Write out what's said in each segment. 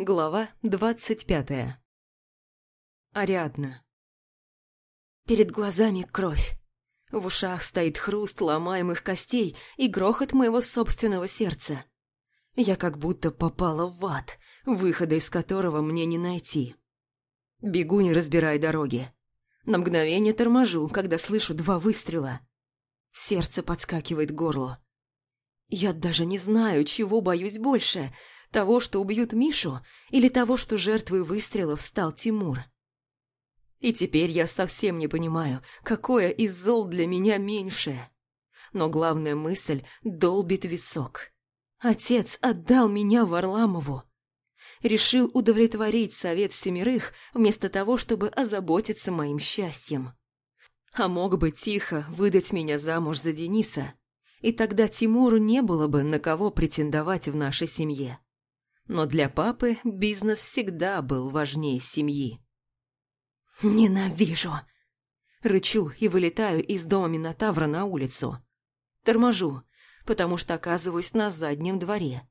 Глава двадцать пятая. Ариадна. Перед глазами кровь. В ушах стоит хруст ломаемых костей и грохот моего собственного сердца. Я как будто попала в ад, выхода из которого мне не найти. Бегу, не разбирая дороги. На мгновение торможу, когда слышу два выстрела. Сердце подскакивает к горлу. Я даже не знаю, чего боюсь больше – того, что убьют Мишу, или того, что жертвой выстрелов стал Тимур. И теперь я совсем не понимаю, какое из зол для меня меньшее. Но главная мысль долбит висок. Отец отдал меня Варламову. Решил удовлетворить совет семерых, вместо того, чтобы озаботиться моим счастьем. А мог бы тихо выдать меня замуж за Дениса, и тогда Тимуру не было бы на кого претендовать в нашей семье но для папы бизнес всегда был важнее семьи. «Ненавижу!» Рычу и вылетаю из дома Минотавра на улицу. Торможу, потому что оказываюсь на заднем дворе.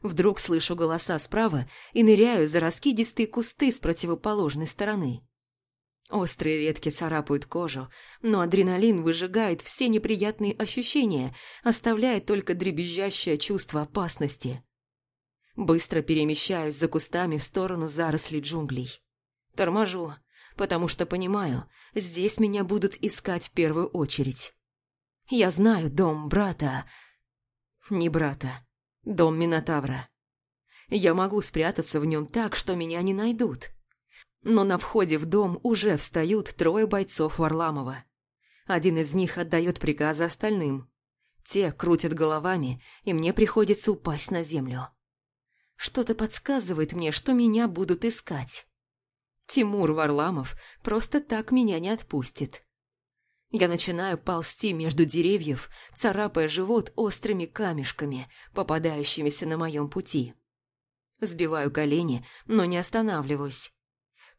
Вдруг слышу голоса справа и ныряю за раскидистые кусты с противоположной стороны. Острые ветки царапают кожу, но адреналин выжигает все неприятные ощущения, оставляя только дребезжащее чувство опасности. Быстро перемещаюсь за кустами в сторону зарослей джунглей. Торможу, потому что понимаю, здесь меня будут искать в первую очередь. Я знаю дом брата... Не брата. Дом Минотавра. Я могу спрятаться в нем так, что меня не найдут. Но на входе в дом уже встают трое бойцов Варламова. Один из них отдает приказы остальным. Те крутят головами, и мне приходится упасть на землю. Что-то подсказывает мне, что меня будут искать. Тимур Варламов просто так меня не отпустит. Я начинаю ползти между деревьев, царапая живот острыми камешками, попадающимися на моем пути. Сбиваю колени, но не останавливаюсь.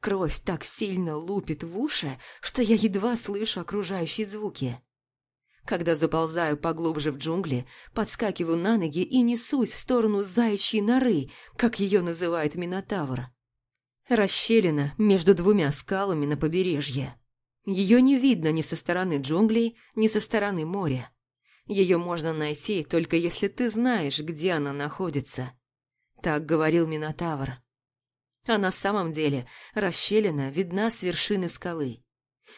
Кровь так сильно лупит в уши, что я едва слышу окружающие звуки. Когда заползаю поглубже в джунгли, подскакиваю на ноги и несусь в сторону заячьей норы, как ее называет Минотавр. Расщелина между двумя скалами на побережье. Ее не видно ни со стороны джунглей, ни со стороны моря. Ее можно найти, только если ты знаешь, где она находится. Так говорил Минотавр. А на самом деле расщелина видна с вершины скалы.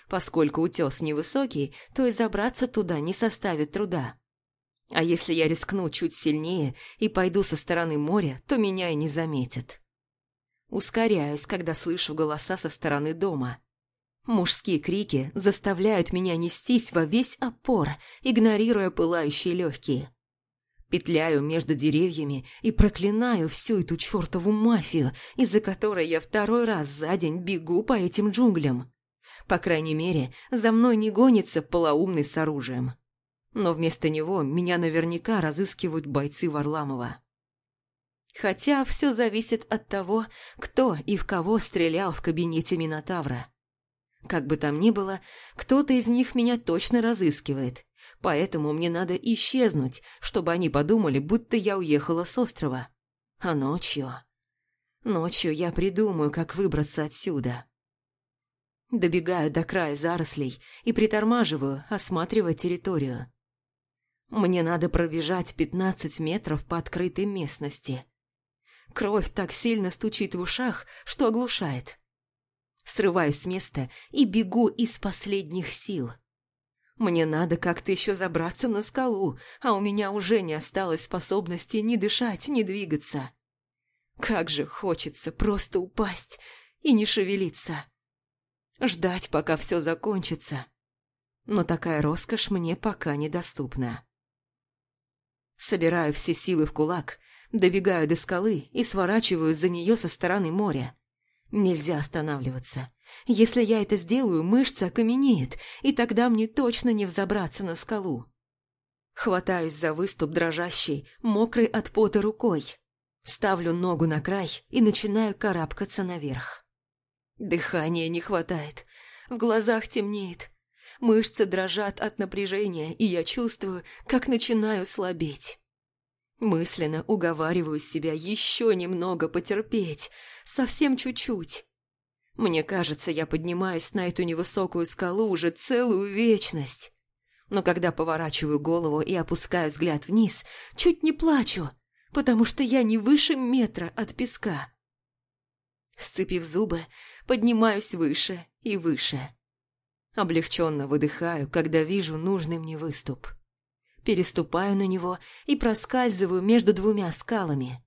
Поскольку утес невысокий, то и забраться туда не составит труда. А если я рискну чуть сильнее и пойду со стороны моря, то меня и не заметят. Ускоряюсь, когда слышу голоса со стороны дома. Мужские крики заставляют меня нестись во весь опор, игнорируя пылающие легкие. Петляю между деревьями и проклинаю всю эту чертову мафию, из-за которой я второй раз за день бегу по этим джунглям. По крайней мере, за мной не гонится полоумный с оружием. Но вместо него меня наверняка разыскивают бойцы Варламова. Хотя все зависит от того, кто и в кого стрелял в кабинете Минотавра. Как бы там ни было, кто-то из них меня точно разыскивает, поэтому мне надо исчезнуть, чтобы они подумали, будто я уехала с острова. А ночью... Ночью я придумаю, как выбраться отсюда. Добегаю до края зарослей и притормаживаю, осматривая территорию. Мне надо пробежать 15 метров по открытой местности. Кровь так сильно стучит в ушах, что оглушает. Срываюсь с места и бегу из последних сил. Мне надо как-то еще забраться на скалу, а у меня уже не осталось способности ни дышать, ни двигаться. Как же хочется просто упасть и не шевелиться. Ждать, пока все закончится. Но такая роскошь мне пока недоступна. Собираю все силы в кулак, добегаю до скалы и сворачиваю за нее со стороны моря. Нельзя останавливаться. Если я это сделаю, мышцы окаменеют, и тогда мне точно не взобраться на скалу. Хватаюсь за выступ дрожащей, мокрой от пота рукой. Ставлю ногу на край и начинаю карабкаться наверх. Дыхания не хватает, в глазах темнеет. Мышцы дрожат от напряжения, и я чувствую, как начинаю слабеть. Мысленно уговариваю себя еще немного потерпеть, совсем чуть-чуть. Мне кажется, я поднимаюсь на эту невысокую скалу уже целую вечность. Но когда поворачиваю голову и опускаю взгляд вниз, чуть не плачу, потому что я не выше метра от песка. Сцепив зубы, поднимаюсь выше и выше. Облегченно выдыхаю, когда вижу нужный мне выступ. Переступаю на него и проскальзываю между двумя скалами.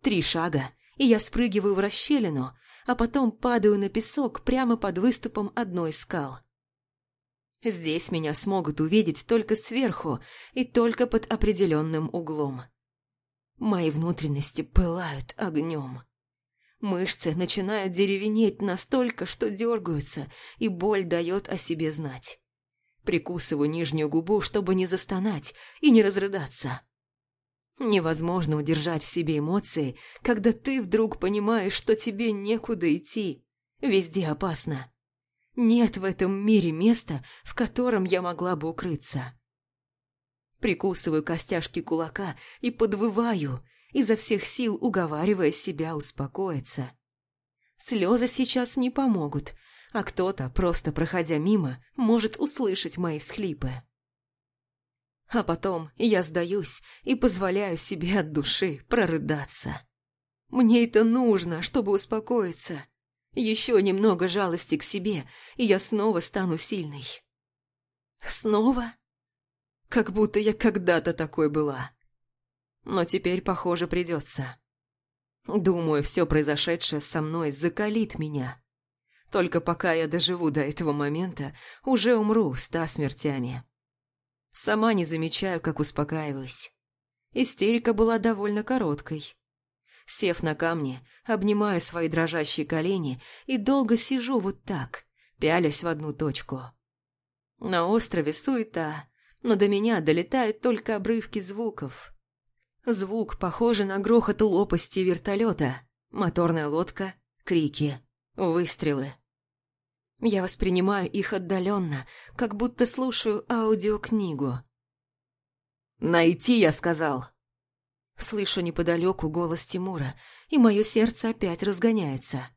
Три шага, и я спрыгиваю в расщелину, а потом падаю на песок прямо под выступом одной из скал. Здесь меня смогут увидеть только сверху и только под определенным углом. Мои внутренности пылают огнем. Мышцы начинают деревенеть настолько, что дергаются, и боль дает о себе знать. Прикусываю нижнюю губу, чтобы не застонать и не разрыдаться. Невозможно удержать в себе эмоции, когда ты вдруг понимаешь, что тебе некуда идти. Везде опасно. Нет в этом мире места, в котором я могла бы укрыться. Прикусываю костяшки кулака и подвываю, изо всех сил уговаривая себя успокоиться. Слезы сейчас не помогут, а кто-то, просто проходя мимо, может услышать мои всхлипы. А потом я сдаюсь и позволяю себе от души прорыдаться. Мне это нужно, чтобы успокоиться. Еще немного жалости к себе, и я снова стану сильной. Снова? Как будто я когда-то такой была. Но теперь, похоже, придется. Думаю, все произошедшее со мной закалит меня. Только пока я доживу до этого момента, уже умру ста смертями. Сама не замечаю, как успокаиваюсь. Истерика была довольно короткой. Сев на камни, обнимаю свои дрожащие колени и долго сижу вот так, пялясь в одну точку. На острове суета, но до меня долетают только обрывки звуков. Звук, похожий на грохот лопасти вертолета, моторная лодка, крики, выстрелы. Я воспринимаю их отдаленно, как будто слушаю аудиокнигу. «Найти, я сказал!» Слышу неподалеку голос Тимура, и мое сердце опять разгоняется.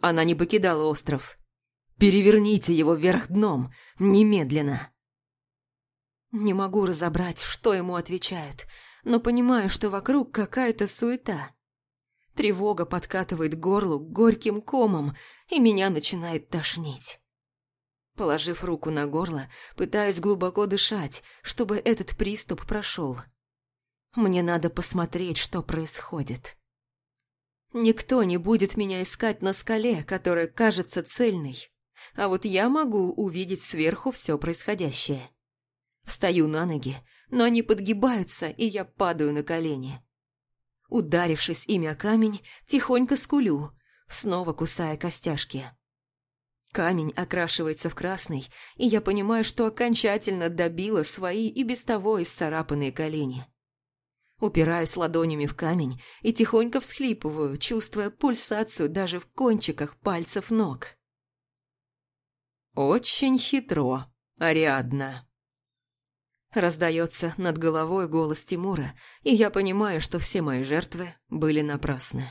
Она не покидала остров. «Переверните его вверх дном, немедленно!» Не могу разобрать, что ему отвечают, но понимаю, что вокруг какая-то суета. Тревога подкатывает горлу горьким комом, и меня начинает тошнить. Положив руку на горло, пытаюсь глубоко дышать, чтобы этот приступ прошел. Мне надо посмотреть, что происходит. Никто не будет меня искать на скале, которая кажется цельной, а вот я могу увидеть сверху все происходящее. Встаю на ноги, но они подгибаются, и я падаю на колени. Ударившись ими о камень, тихонько скулю, снова кусая костяшки. Камень окрашивается в красный, и я понимаю, что окончательно добила свои и без того исцарапанные колени. Упираюсь ладонями в камень и тихонько всхлипываю, чувствуя пульсацию даже в кончиках пальцев ног. «Очень хитро, Ариадна», Раздается над головой голос Тимура, и я понимаю, что все мои жертвы были напрасны.